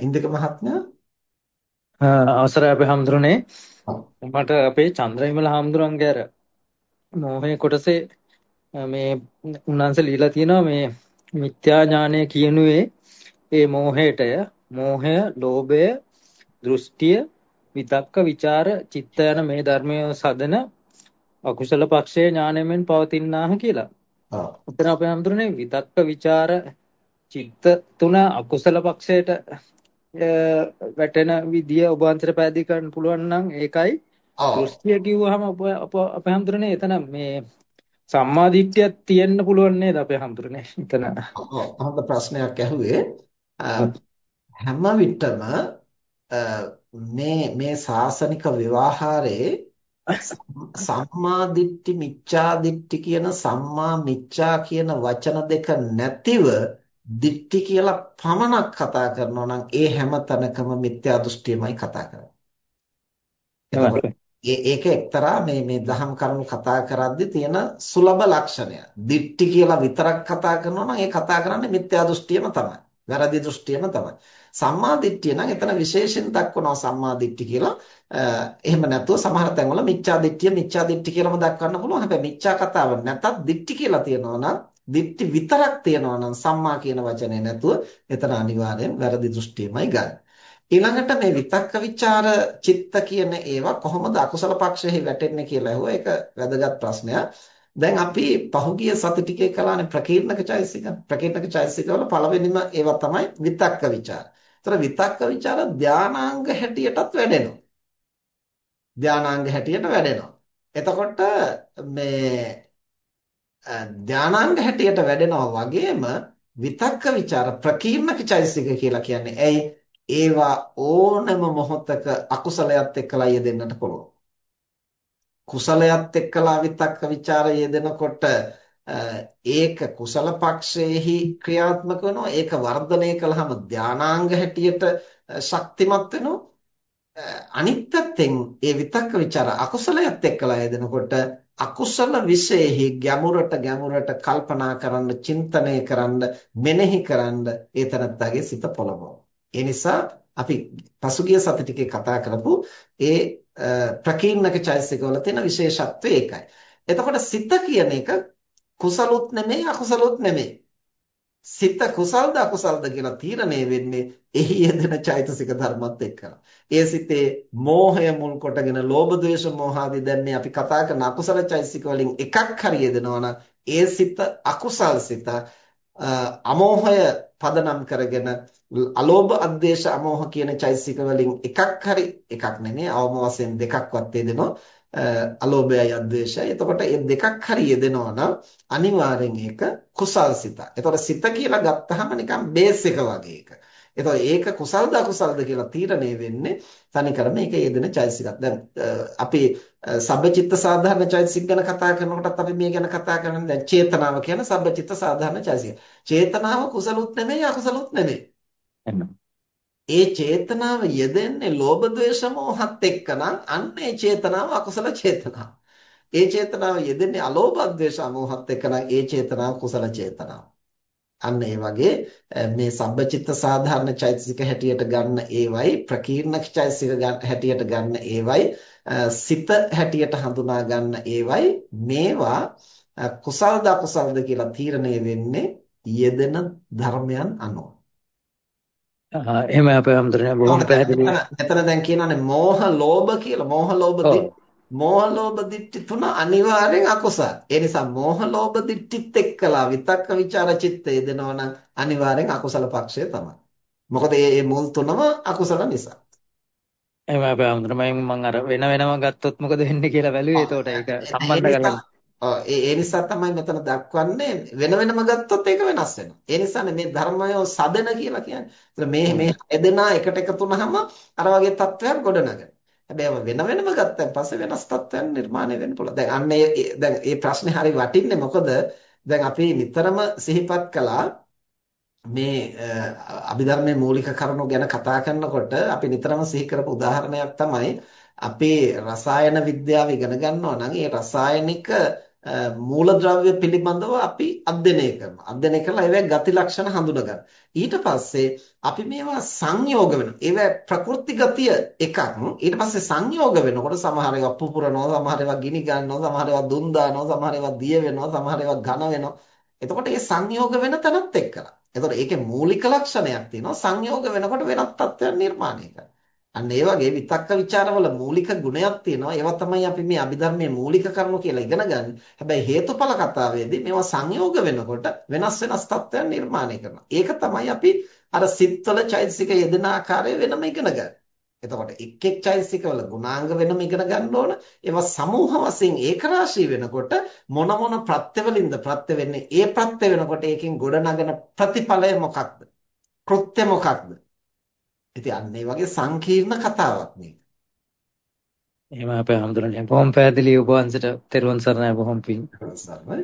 ඉන්දක මහත්මයා අවසරයි අපේ හැමදෙරනේ මට අපේ චන්ද්‍රවිමල හැමදෙරන්ගේ අර මොහේ කොටසේ මේ උන්වන්සේ লীලා තියෙනවා මේ මිත්‍යා ඥානය කියනුවේ ඒ මෝහයටය මෝහය ලෝභය දෘෂ්ටිය විතක්ක ਵਿਚාර චිත්ත යන මේ ධර්මයේ සදන අකුසල පක්ෂයේ ඥානයෙන් පවතිනාහ කියලා. ඔව්. උතන අපේ හැමදෙරනේ විතක්ක ਵਿਚාර චිත්ත තුන අකුසල පක්ෂයට වැටෙන විදිය ඔබ අන්තර පැහැදිලි කරන්න පුළුවන් නම් ඒකයි. දෘෂ්ටිය කිව්වහම අප අපේ හඳුරන්නේ එතන. මේ සම්මාදිට්ඨියක් තියෙන්න පුළුවන් නේද අපේ හඳුරන්නේ එතන හොඳ ප්‍රශ්නයක් ඇහුවේ. හැම විටම මේ මේ සාසනික විවාහාරේ සම්මා දිට්ඨි මිච්ඡා දිට්ඨි කියන සම්මා මිච්ඡා කියන වචන දෙක නැතිව දිට්ඨි කියලා පමණක් කතා කරනවා නම් ඒ හැම තැනකම මිත්‍යා දෘෂ්ටියමයි කතා කරන්නේ. ඒක එක්තරා මේ මේ දහම් කරුණු කතා කරද්දී තියෙන සුලභ ලක්ෂණය. දිට්ඨි කියලා විතරක් කතා කරනවා නම් ඒ කතා කරන්නේ මිත්‍යා දෘෂ්ටියම තමයි. වැරදි දෘෂ්ටියම තමයි. සම්මා දිට්ඨිය නම් එතන විශේෂයෙන් දක්වනවා සම්මා දිට්ඨි කියලා. එහෙම නැතුව සමහර තැන්වල මිච්ඡා දිට්ඨිය මිච්ඡා දිට්ඨි කියලාම දක්වන්න පුළුවන්. හැබැයි මිච්ඡා කතාව නැතත් දිට්ඨි කියලා තියෙනවා නම් දිට්ඨි විතරක් තියනවා නම් සම්මා කියන වචනේ නැතුව එතන අනිවාර්යෙන් වැරදි දෘෂ්ටියමයි ගන්න. ඊළඟට මේ විතක්ක ਵਿਚාර චිත්ත කියන ඒවා කොහොමද අකුසල පක්ෂෙහි වැටෙන්නේ කියලා ඇහුවා. ඒක වැදගත් ප්‍රශ්නයක්. දැන් අපි පහුගිය සති ටිකේ කළානේ ප්‍රකීර්ණක චෛසික. ප්‍රකීර්ණක චෛසිකවල පළවෙනිම ඒවා තමයි විතක්ක ਵਿਚාර. ඒතර විතක්ක ਵਿਚාර ධානාංග හැටියටත් වැඩෙනවා. ධානාංග හැටියට වැඩෙනවා. එතකොට මේ ධානාංග හැටියට වැඩෙනවා වගේම විතක්ක ਵਿਚාර ප්‍රකීර්ණක චෛසික කියලා කියන්නේ ඇයි? ඒවා ඕනම මොහොතක අකුසලයක් එක්කලා යෙදෙන්නට පුළුවන්. කුසලයක් එක්කලා විතක්ක ਵਿਚාර යෙදෙනකොට ඒක කුසල පක්ෂයේහි ක්‍රියාත්මක වෙනවා. ඒක වර්ධනය කළාම ධානාංග හැටියට ශක්තිමත් වෙනවා. අනිත් පැත්තෙන් ඒ විතක්ක ਵਿਚාර අකුසලයක් එක්කලා යෙදෙනකොට අකුසල විශේෂෙහි ගැඹුරට ගැඹුරට කල්පනා කරන්න, චින්තනය කරන්න, මෙනෙහි කරන්න ඒ තරත්තගේ සිත පොළඹවනවා. ඒ නිසා අපි පසුගිය සති ටිකේ කතා කරපු ඒ ප්‍රකීර්ණක චෛතසිකවල තියෙන විශේෂත්වය ඒකයි. එතකොට සිත කියන එක කුසලොත් නෙමෙයි අකුසලොත් නෙමෙයි. සිත කුසල්ද අකුසල්ද කියලා තීරණය වෙන්නේ එහි යෙදෙන චෛතසික ධර්මත් එක්කලා. ඒ සිතේ මෝහය මුල් කොටගෙන ලෝභ ද්වේෂ මෝහ ආදී දැන් මේ අපි කතා කරන අකුසල චෛතසික වලින් එකක් හරි යෙදෙනවා ඒ සිත අකුසල් සිත අමෝහය පදනම් කරගෙන අලෝභ අද්වේෂ අමෝහ කියන චෛතසික වලින් එකක් හරි එකක් නෙමෙයි අවම වශයෙන් දෙකක්වත් යෙදෙනවා අලෝභයයි අද්වේෂයයි. එතකොට මේ දෙකක් හරි යෙදෙනවා නම් අනිවාර්යෙන් ඒක කුසල් සිත. එතකොට සිත කියලා ගත්තහම නිකන් බේස් එක වගේ එක. එතකොට ඒක කුසල්ද අකුසල්ද කියලා තීරණය වෙන්නේ තනිකරම ඒක යෙදෙන චෛතසිකක්. දැන් අපි සබ්බචිත්ත සාධාරණ චෛතසික ගැන කතා කරනකොටත් අපි මේ ගැන කතා කරන්නේ දැන් චේතනාව කියන සබ්බචිත්ත සාධාරණ චෛතසික. චේතනාව කුසලුත් නෙමෙයි අකුසලුත් නෙමෙයි. ඒ චේතනාව යෙදෙන්නේ ලෝභ ද්වේෂ මොහත් එක්කනම් අන්න ඒ චේතනාව අකුසල චේතනාව. ඒ චේතනාව යෙදෙන්නේ අලෝභ ද්වේෂ මොහත් එක්කනම් ඒ චේතනාව කුසල චේතනාව. අන්න ඒ වගේ මේ සබ්බචිත්ත සාධාරණ චෛතසික හැටියට ගන්න ඒවයි ප්‍රකීර්ණක චෛතසික හැටියට ගන්න ඒවයි සිත හැටියට හඳුනා ගන්න ඒවයි මේවා කුසල්ද අකුසල්ද කියලා තීරණය වෙන්නේ යෙදෙන ධර්මයන් අනුව. එහෙම අපේ හැමදෙරේ බොහොම පැහැදිලි. එතන දැන් කියනවානේ මෝහ ලෝභ කියලා. මෝහ ලෝභ මෝහ ලෝභ දිට්ඨි තුන අනිවාර්යෙන් අකුසල. ඒ නිසා මෝහ ලෝභ දිට්ඨිත් එක්කලා විතක්ක ਵਿਚාර චිත්තය දෙනවා නම් අනිවාර්යෙන් අකුසල පක්ෂය තමයි. මොකද මේ මුල් තුනම අකුසල නිසා. එහෙම අපේ හැමදෙරේ මම අර වෙන වෙනම ගත්තොත් මොකද වෙන්නේ කියලා බැලුවේ. ඒතකොට ඒක සම්බන්ධ කරගන්න. ඒ ඒ නිසා තමයි මෙතන දක්වන්නේ වෙන වෙනම ගත්තොත් ඒක වෙනස් වෙනවා. ඒ නිසානේ මේ ධර්මය සදන කියලා කියන්නේ. මේ මේ හැදෙනා එකට එකතු වුනහම අර වගේ තත්ත්වයක් ගොඩනගන. හැබැයි වෙන වෙනම ගත්තන් පස්සේ වෙනස් තත්ත්වයන් නිර්මාණය වෙන්න පුළුවන්. දැන් අන්න ඒ දැන් මේ ප්‍රශ්නේ හරි වටින්නේ මොකද දැන් අපි නිතරම සිහිපත් කළා මේ අභිධර්මයේ මූලික කරුණු ගැන කතා කරනකොට අපි නිතරම සිහි කරපු උදාහරණයක් තමයි අපේ රසායන විද්‍යාව ඉගෙන ගන්නවා නම් ඒ රසායනික මූලද්‍රව්‍ය පිළිබඳව අපි අධ්‍යයනය කරනවා. අධ්‍යයනය කරලා ඒවැ ගති ලක්ෂණ හඳුනගන්න. ඊට පස්සේ අපි මේවා සංයෝග වෙනවා. ඒවැ ප්‍රකෘති ගතිය එකක්. ඊට පස්සේ සංයෝග වෙනකොට සමහර ඒවා පුපුරනවා, සමහර ඒවා ගිනි ගන්නවා, සමහර ඒවා දුම් දානවා, සමහර ඒවා දිය වෙනවා, සමහර ඒවා ඝන වෙනවා. එතකොට මේ සංයෝග වෙන තැනත් එක්කලා. එතකොට ඒකේ මූලික ලක්ෂණයක් තියෙනවා සංයෝග වෙනකොට වෙනත් තත්ත්වයක් නිර්මාණය කරනවා. අන්න ඒ වගේ විතක්ක ਵਿਚාරවල මූලික ගුණයක් තියෙනවා. ඒවා තමයි අපි මේ අභිධර්මයේ මූලික කරුණු කියලා ඉගෙන ගන්න. හැබැයි හේතුඵල කතාවේදී මේවා සංයෝග වෙනකොට වෙනස් වෙනස් තත්ත්වයන් නිර්මාණය කරනවා. ඒක තමයි අපි අර සිත්වල චෛතසික යෙදෙන ආකාරය වෙනම ඉගෙන ගන්න. එතකොට එක් එක් චෛතසිකවල ගුණාංග වෙනම ඉගෙන ගන්න ඕන. ඒවා සමූහ වශයෙන් ඒකරාශී වෙනකොට මොන මොන ප්‍රත්‍යවලින්ද ප්‍රත්‍ය වෙන්නේ? ඒ ප්‍රත්‍ය වෙනකොට ඒකෙන් ගොඩනගන ප්‍රතිඵලය මොකක්ද? කෘත්‍ය මොකක්ද? ඉතින් අන්න ඒ වගේ සංකීර්ණ කතාවක් මේක. එහෙම අපේ හැමදෙරෝනේ බොහොම පැහැදිලි ඔබ වහන්සේට තෙරුවන් සරණයි බොහොම පිං. සරණයි.